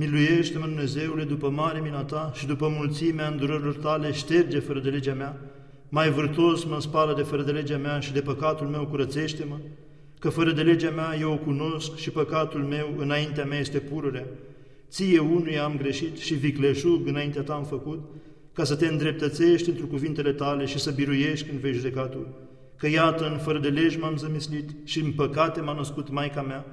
Miluiește-mă, Dumnezeule, după mare mina ta și după mulțimea îndurărilor tale, șterge fără de legea mea. Mai vârtos mă spală de fără de legea mea și de păcatul meu curățește-mă, că fără de legea mea eu o cunosc și păcatul meu înaintea mea este pururea. Ție unui am greșit și vicleșug înaintea ta am făcut, ca să te îndreptățești într cuvintele tale și să biruiești când vei judecatul. Că iată, în fără de legi m-am zămislit și în păcate m-a născut Maica mea,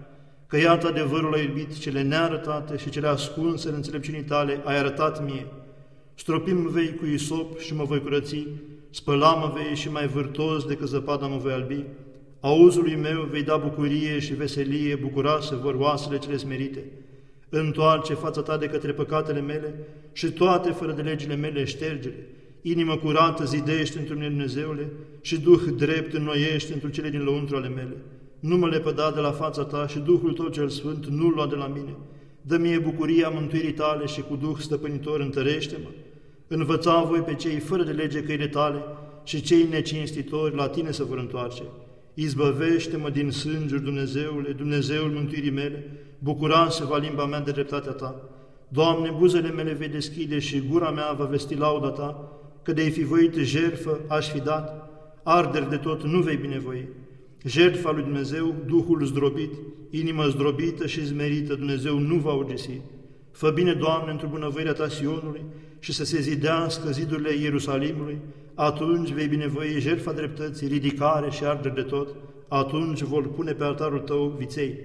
că iată adevărul ai iubit, cele nearătate și cele ascunse în înțelepciunii tale ai arătat mie. Stropim vei cu isop și mă voi curăți, spăla vei și mai vârtos decât zăpada mă voi albi. Auzului meu vei da bucurie și veselie, bucuroase vor oasele cele smerite. Întoarce fața ta de către păcatele mele și toate fără de legile mele ștergere. Inimă curată zidește într mine Dumnezeule și Duh drept înnoiește într cele din lăuntru ale mele. Nu mă lepăda de la fața ta și Duhul tău cel Sfânt nu-l lua de la mine. Dă-mi bucuria mântuirii tale și cu Duh stăpânitor întărește-mă. Învăța voi pe cei fără de lege căile tale și cei necinstitori la tine să vor întoarce. Izbăvește-mă din sânguri, Dumnezeule, Dumnezeul mântuirii mele, bucura-se va limba mea de dreptatea Ta. Doamne, buzele mele vei deschide și gura mea va vesti lauda Ta, că de-ai fi voit jerfă aș fi dat, arder de tot nu vei binevoi. Jertfa lui Dumnezeu, Duhul zdrobit, inima zdrobită și zmerită, Dumnezeu nu va urgesi. Fă bine, Doamne, într-o bunăvoirea Ta Sionului și să se zidească zidurile Ierusalimului, atunci vei binevoi jertfa dreptății, ridicare și arder de tot, atunci vor pune pe altarul Tău viței.